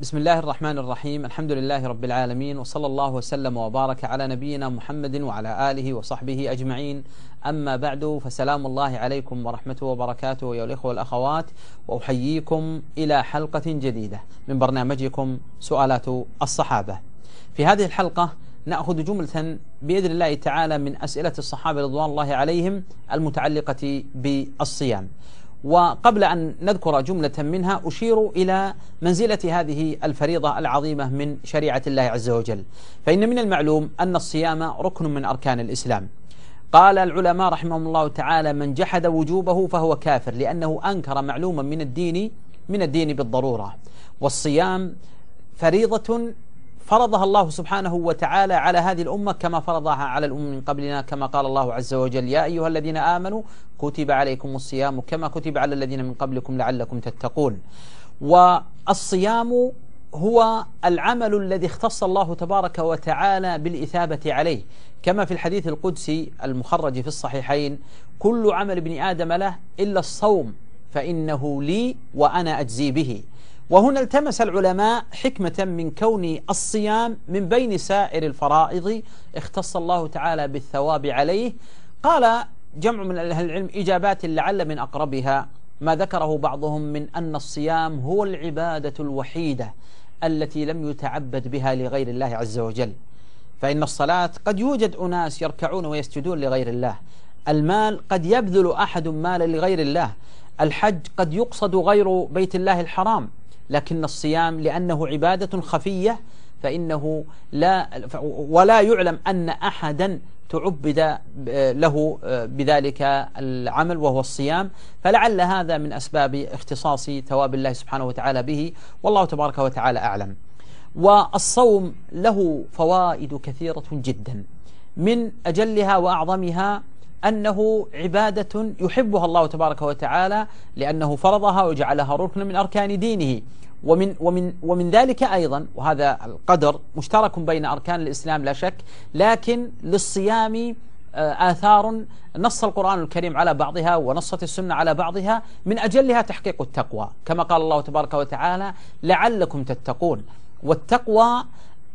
بسم الله الرحمن الرحيم الحمد لله رب العالمين وصلى الله وسلم وبارك على نبينا محمد وعلى آله وصحبه أجمعين أما بعد فسلام الله عليكم ورحمته وبركاته يا الإخوة والأخوات وأحييكم إلى حلقة جديدة من برنامجكم سؤالات الصحابة في هذه الحلقة نأخذ جملة بإذن الله تعالى من أسئلة الصحابة رضوان الله عليهم المتعلقة بالصيام وقبل أن نذكر جملة منها أشير إلى منزلة هذه الفريضة العظيمة من شريعة الله عز وجل. فإن من المعلوم أن الصيام ركن من أركان الإسلام. قال العلماء رحمهم الله تعالى من جحد وجوبه فهو كافر لأنه أنكر معلوما من الدين من الدين بالضرورة. والصيام فريضة فرضها الله سبحانه وتعالى على هذه الأمة كما فرضها على الأمم من قبلنا كما قال الله عز وجل يا أيها الذين آمنوا كتب عليكم الصيام كما كتب على الذين من قبلكم لعلكم تتقون. والصيام هو العمل الذي اختص الله تبارك وتعالى بالإثابة عليه. كما في الحديث القدسي المخرج في الصحيحين كل عمل ابن آدم له إلا الصوم فإنه لي وأنا أجزي به. وهنا التمس العلماء حكمة من كون الصيام من بين سائر الفرائض اختص الله تعالى بالثواب عليه. قال جمع من أهل العلم إجابات لعل من أقربها. ما ذكره بعضهم من أن الصيام هو العبادة الوحيدة التي لم يتعبد بها لغير الله عز وجل. فإن الصلاة قد يوجد أناس يركعون ويسجدون لغير الله. المال قد يبذل أحد مالا لغير الله. الحج قد يقصد غير بيت الله الحرام. لكن الصيام لأنه عبادة خفية فإنه لا ولا يعلم أن أحدا تعبد له بذلك العمل وهو الصيام. فلعل هذا من أسباب اختصاص ثواب الله سبحانه وتعالى به والله تبارك وتعالى أعلم. والصوم له فوائد كثيرة جدا. من أجلها وأعظمها أنه عبادة يحبها الله تبارك وتعالى لأنه فرضها وجعلها ركنا من أركان دينه. ومن ومن ومن ذلك أيضا وهذا القدر مشترك بين أركان الإسلام لا شك لكن للصيام آه، آثار نص القرآن الكريم على بعضها ونصت السنة على بعضها من أجلها تحقيق التقوى. كما قال الله تبارك وتعالى لعلكم تتقون والتقوى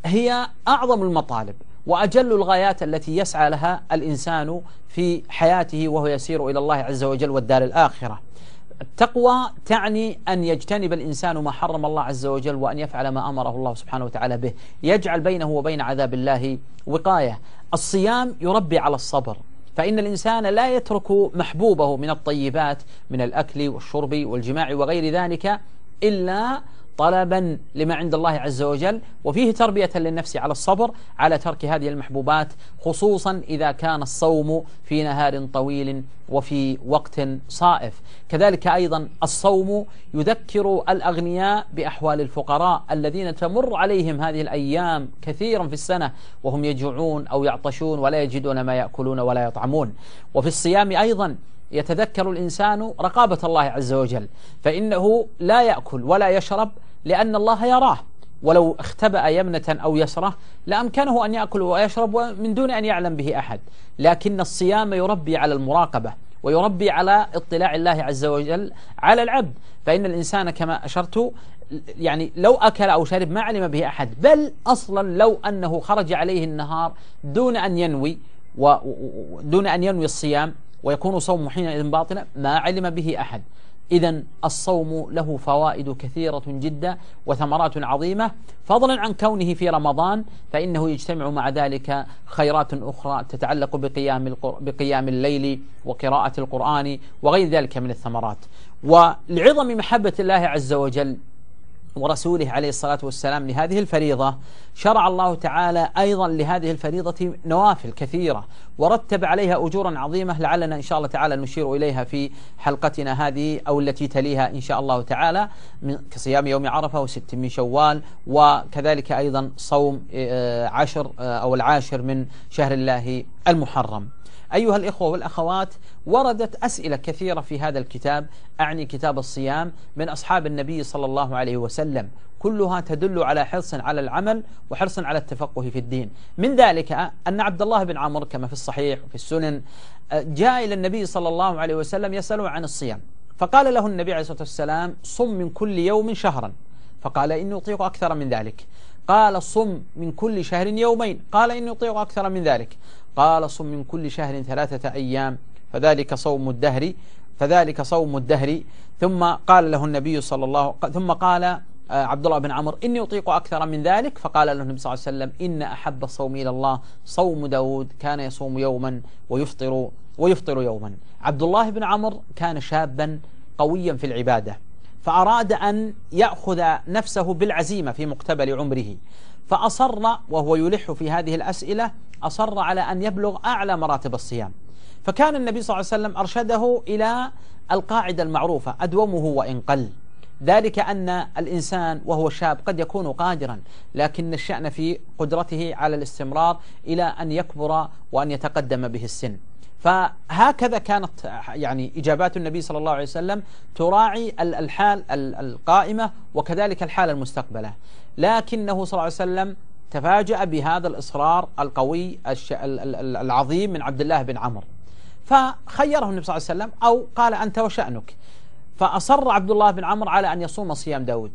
هي أعظم المطالب. وأجل الغايات التي يسعى لها الإنسان في حياته وهو يسير إلى الله عز وجل والدار الآخرة. التقوى تعني أن يجتنب الإنسان ما حرم الله عز وجل وأن يفعل ما أمره الله سبحانه وتعالى به. يجعل بينه وبين عذاب الله وقاية. الصيام يربي على الصبر. فإن الإنسان لا يترك محبوبه من الطيبات من الأكل والشرب والجماع وغير ذلك إلا طلبا لما عند الله عز وجل وفيه تربية للنفس على الصبر على ترك هذه المحبوبات خصوصا إذا كان الصوم في نهار طويل وفي وقت صائف. كذلك أيضا الصوم يذكر الأغنياء بأحوال الفقراء الذين تمر عليهم هذه الأيام كثيرا في السنة وهم يجوعون أو يعطشون ولا يجدون ما يأكلون ولا يطعمون. وفي الصيام أيضا يتذكر الإنسان رقابة الله عز وجل فإنه لا يأكل ولا يشرب لأن الله يراه. ولو اختبأ يمنة أو يسرة لأمكنه أن يأكل ويشرب من دون أن يعلم به أحد. لكن الصيام يربي على المراقبة ويربي على اطلاع الله عز وجل على العبد. فإن الإنسان كما أشرت يعني لو أكل أو شرب ما علم به أحد بل أصلا لو أنه خرج عليه النهار دون أن ينوي ودون أن ينوي الصيام ويكون صومه حينئذ باطلا ما علم به أحد. إذا الصوم له فوائد كثيرة جدا وثمرات عظيمة. فضلا عن كونه في رمضان فإنه يجتمع مع ذلك خيرات أخرى تتعلق بقيام بقيام الليل وقراءة القرآن وغير ذلك من الثمرات. ولعظم محبة الله عز وجل ورسوله عليه الصلاة والسلام لهذه الفريضة شرع الله تعالى أيضا لهذه الفريضة نوافل كثيرة ورتب عليها أجورا عظيمة لعلنا إن شاء الله تعالى نشير إليها في حلقتنا هذه أو التي تليها إن شاء الله تعالى من كصيام يوم عرفة وست من شوال وكذلك أيضا صوم آه، عشر آه، أو العاشر من شهر الله المحرم. أيها الإخوة والأخوات وردت أسئلة كثيرة في هذا الكتاب أعني كتاب الصيام من أصحاب النبي صلى الله عليه وسلم. كلها تدل على حرص على العمل وحرص على التفقه في الدين. من ذلك أن عبد الله بن عمرو كما في الصحيح وفي السنن جاء إلى النبي صلى الله عليه وسلم يسأله عن الصيام. فقال له النبي عليه الصلاة والسلام صم من كل يوم شهرا. فقال إني أطيق أكثر من ذلك. قال صم من كل شهر يومين. قال إني أطيق أكثر من ذلك. قال صم من كل شهر ثلاثة أيام فذلك صوم الدهر فذلك صوم الدهر. ثم قال له النبي صلى الله ثم قال آه، عبد الله بن عمر إني أطيق أكثر من ذلك؟ فقال له النبي صلى الله عليه وسلم إن أحب الصوم إلى الله صوم داود كان يصوم يوما ويفطر ويفطر يوما. عبد الله بن عمر كان شابا قويا في العبادة فأراد أن يأخذ نفسه بالعزيمة في مقتبل عمره. فأصر وهو يلح في هذه الأسئلة أصر على أن يبلغ أعلى مراتب الصيام. فكان النبي صلى الله عليه وسلم أرشده إلى القاعدة المعروفة أدومه وإن قل. ذلك أن الإنسان وهو شاب قد يكون قادرا لكن الشأن في قدرته على الاستمرار إلى أن يكبر وأن يتقدم به السن. فهكذا كانت يعني إجابات النبي صلى الله عليه وسلم تراعي الحال القائمة وكذلك الحال المستقبلة. لكنه صلى الله عليه وسلم تفاجأ بهذا الإصرار القوي العظيم من عبد الله بن عمرو. فخيره النبي صلى الله عليه وسلم أو قال أنت وشأنك. فأصر عبد الله بن عمرو على أن يصوم صيام داود.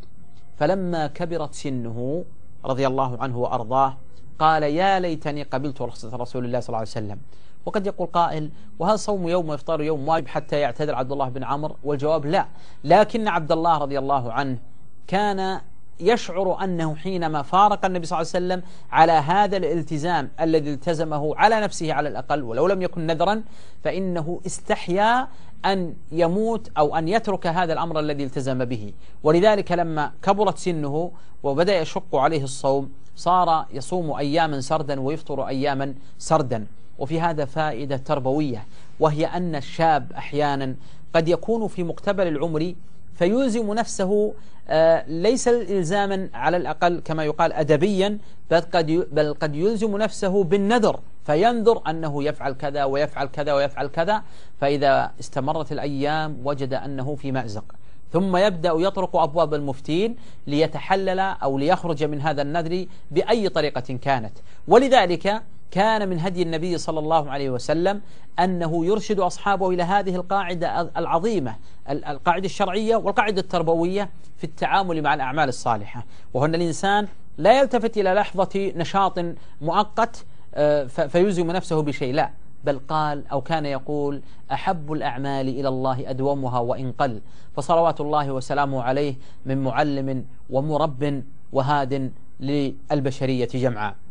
فلما كبرت سنه رضي الله عنه وأرضاه قال يا ليتني قبلت رخصة رسول الله صلى الله عليه وسلم. وقد يقول قائل وهل صوم يوم وإفطار يوم واجب حتى يعتذر عبد الله بن عمرو والجواب لا. لكن عبد الله رضي الله عنه كان يشعر أنه حينما فارق النبي صلى الله عليه وسلم على هذا الالتزام الذي التزمه على نفسه على الأقل ولو لم يكن نذرا فإنه استحيا أن يموت أو أن يترك هذا الأمر الذي التزم به. ولذلك لما كبرت سنه وبدأ يشق عليه الصوم صار يصوم أياما سردا ويفطر أياما سردا. وفي هذا فائدة تربوية وهي أن الشاب أحيانا قد يكون في مقتبل العمر فيلزم نفسه آه، ليس إلزاما على الأقل كما يقال أدبيا بل قد بل قد يلزم نفسه بالنذر فينذر أنه يفعل كذا ويفعل كذا ويفعل كذا فإذا استمرت الأيام وجد أنه في مأزق. ثم يبدأ يطرق أبواب المفتين ليتحلل أو ليخرج من هذا النذر بأي طريقة كانت. ولذلك كان من هدي النبي صلى الله عليه وسلم أنه يرشد أصحابه إلى هذه القاعدة العظيمة القاعدة الشرعية والقاعدة التربوية في التعامل مع الأعمال الصالحة. وهن الإنسان لا يلتفت إلى لحظة نشاط مؤقت آه، فيلزم نفسه بشيء. لا بل قال أو كان يقول أحب الأعمال إلى الله أدومها وإن قل. فصلوات الله وسلامه عليه من معلم ومرب وهاد للبشرية جمعاء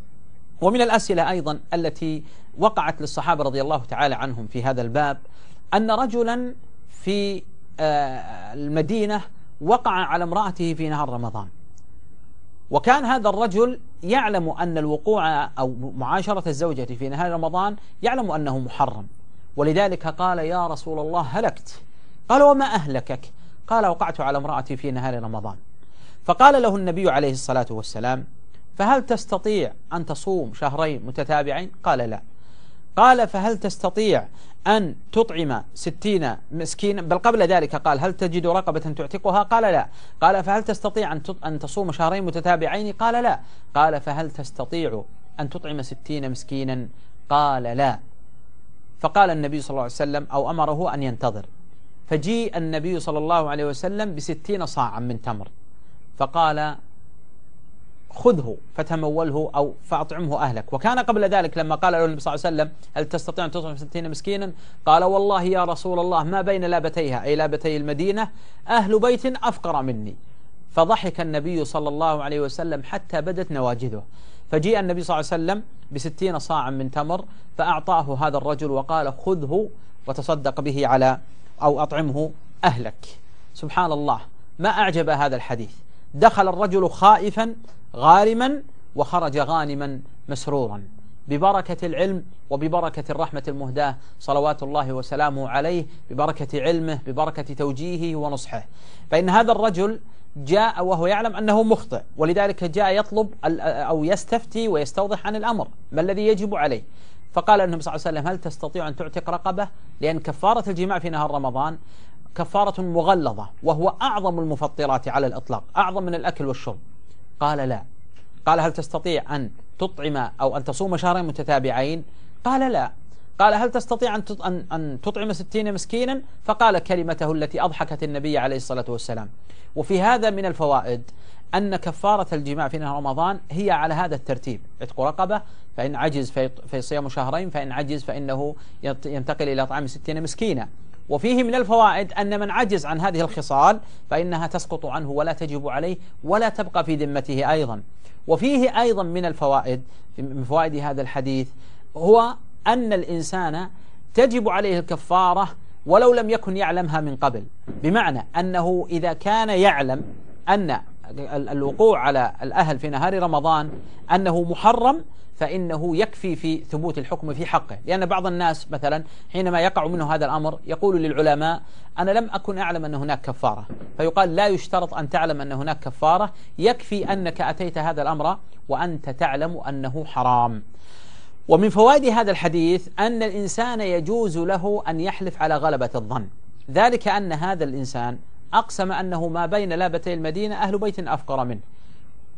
ومن الأسئلة أيضا التي وقعت للصحابة رضي الله تعالى عنهم في هذا الباب أن رجلا في آه، المدينة وقع على امرأته في نهار رمضان. وكان هذا الرجل يعلم أن الوقوع أو معاشرة الزوجة في نهار رمضان يعلم أنه محرم. ولذلك قال يا رسول الله هلكت. قال وما أهلكك؟ قال وقعت على امرأتي في نهار رمضان. فقال له النبي عليه الصلاة والسلام فهل تستطيع أن تصوم شهرين متتابعين؟ قال لا. قال فهل تستطيع أن تطعم ستين مسكينا؟ بل قبل ذلك قال هل تجد رقبة تعتقها؟ قال لا. قال فهل تستطيع أن تصوم شهرين متتابعين؟ قال لا. قال فهل تستطيع أن تطعم ستين مسكينا؟ قال لا. فقال النبي صلى الله عليه وسلم أو أمره أن ينتظر. فجيء النبي صلى الله عليه وسلم بستين صاعا من تمر. فقال خذه فتموله أو فأطعمه أهلك. وكان قبل ذلك لما قال له النبي صلى الله عليه وسلم هل تستطيع أن تطعم ستين مسكينا؟ قال والله يا رسول الله ما بين لابتيها أي لابتي المدينة أهل بيت أفقر مني. فضحك النبي صلى الله عليه وسلم حتى بدت نواجذه. فجيء النبي صلى الله عليه وسلم بستين صاعا من تمر فأعطاه هذا الرجل وقال خذه وتصدق به على أو أطعمه أهلك. سبحان الله ما أعجب هذا الحديث. دخل الرجل خائفا غارما وخرج غانما مسرورا. ببركة العلم وببركة الرحمة المهداة صلوات الله وسلامه عليه ببركة علمه ببركة توجيهه ونصحه. فإن هذا الرجل جاء وهو يعلم أنه مخطئ ولذلك جاء يطلب أو يستفتي ويستوضح عن الأمر ما الذي يجب عليه؟ فقال النبي صلى الله عليه وسلم هل تستطيع أن تعتق رقبة؟ لأن كفارة الجماع في نهار رمضان كفارة مغلظة وهو أعظم المفطرات على الإطلاق أعظم من الأكل والشرب. قال لا. قال هل تستطيع أن تطعم أو أن تصوم شهرين متتابعين؟ قال لا. قال هل تستطيع أن أن تطعم ستين مسكينا؟ فقال كلمته التي أضحكت النبي عليه الصلاة والسلام. وفي هذا من الفوائد أن كفارة الجماع في نهار رمضان هي على هذا الترتيب. عتق رقبة فإن عجز في صيام شهرين فإن عجز فإنه ينتقل إلى طعام ستين مسكينا. وفيه من الفوائد أن من عجز عن هذه الخصال فإنها تسقط عنه ولا تجب عليه ولا تبقى في ذمته أيضا. وفيه أيضا من الفوائد من فوائد هذا الحديث هو أن الإنسان تجب عليه الكفارة ولو لم يكن يعلمها من قبل. بمعنى أنه إذا كان يعلم أن الوقوع على الأهل في نهار رمضان أنه محرم فإنه يكفي في ثبوت الحكم في حقه. لأن بعض الناس مثلا حينما يقع منه هذا الأمر يقول للعلماء أنا لم أكن أعلم أن هناك كفارة. فيقال لا يشترط أن تعلم أن هناك كفارة. يكفي أنك أتيت هذا الأمر وأنت تعلم أنه حرام. ومن فوائد هذا الحديث أن الإنسان يجوز له أن يحلف على غلبة الظن. ذلك أن هذا الإنسان أقسم أنه ما بين لابتي المدينة أهل بيت أفقر منه.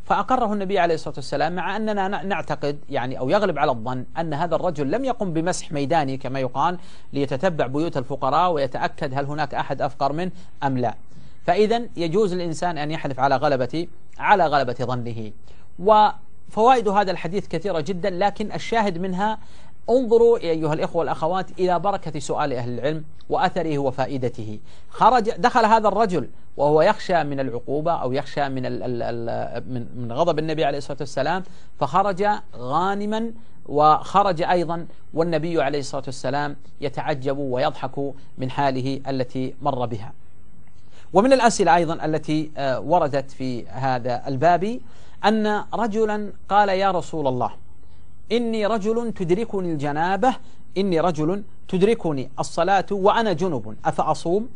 فأقره النبي عليه الصلاة والسلام مع أننا نعتقد يعني أو يغلب على الظن أن هذا الرجل لم يقم بمسح ميداني كما يقال ليتتبع بيوت الفقراء ويتأكد هل هناك أحد أفقر منه أم لا. فإذا يجوز الإنسان أن يحلف على غلبة على غلبة ظنه. وفوائد هذا الحديث كثيرة جدا لكن الشاهد منها انظروا أيها الإخوة والأخوات إلى بركة سؤال أهل العلم وأثره وفائدته. خرج دخل هذا الرجل وهو يخشى من العقوبة أو يخشى من من من غضب النبي عليه الصلاة والسلام فخرج غانما وخرج أيضا والنبي عليه الصلاة والسلام يتعجب ويضحك من حاله التي مر بها. ومن الأسئلة أيضا التي آه، وردت في هذا الباب أن رجلا قال يا رسول الله إني رجل تدركني الجنابة إني رجل تدركني الصلاة وأنا جنب. أفأصوم؟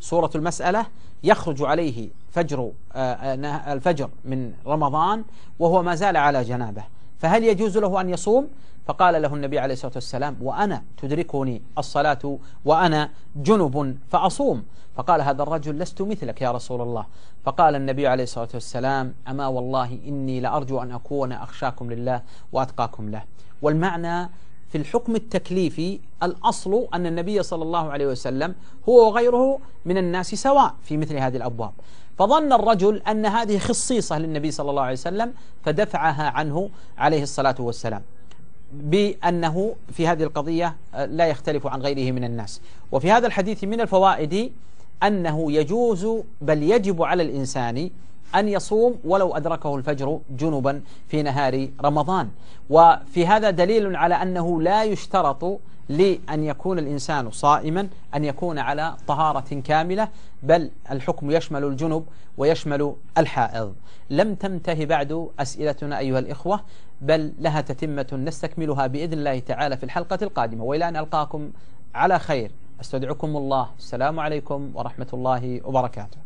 صورة المسألة. يخرج عليه فجر آه، آه، الفجر من رمضان وهو ما زال على جنابة. فهل يجوز له أن يصوم؟ فقال له النبي عليه الصلاة والسلام وأنا تدركني الصلاة وأنا جنب فأصوم. فقال هذا الرجل لست مثلك يا رسول الله. فقال النبي عليه الصلاة والسلام أما والله إني لأرجو أن أكون أخشاكم لله وأتقاكم له. والمعنى في الحكم التكليفي الأصل أن النبي صلى الله عليه وسلم هو وغيره من الناس سواء في مثل هذه الأبواب. فظن الرجل أن هذه خصيصة للنبي صلى الله عليه وسلم فدفعها عنه عليه الصلاة والسلام بأنه في هذه القضية لا يختلف عن غيره من الناس. وفي هذا الحديث من الفوائد أنه يجوز بل يجب على الإنسان أن يصوم ولو أدركه الفجر جنبا في نهار رمضان. وفي هذا دليل على أنه لا يشترط لأن يكون الإنسان صائما أن يكون على طهارة كاملة بل الحكم يشمل الجنب ويشمل الحائض. لم تنتهي بعد أسئلتنا أيها الإخوة بل لها تتمة نستكملها بإذن الله تعالى في الحلقة القادمة. وإلى أن ألقاكم على خير. أستودعكم الله. السلام عليكم ورحمة الله وبركاته.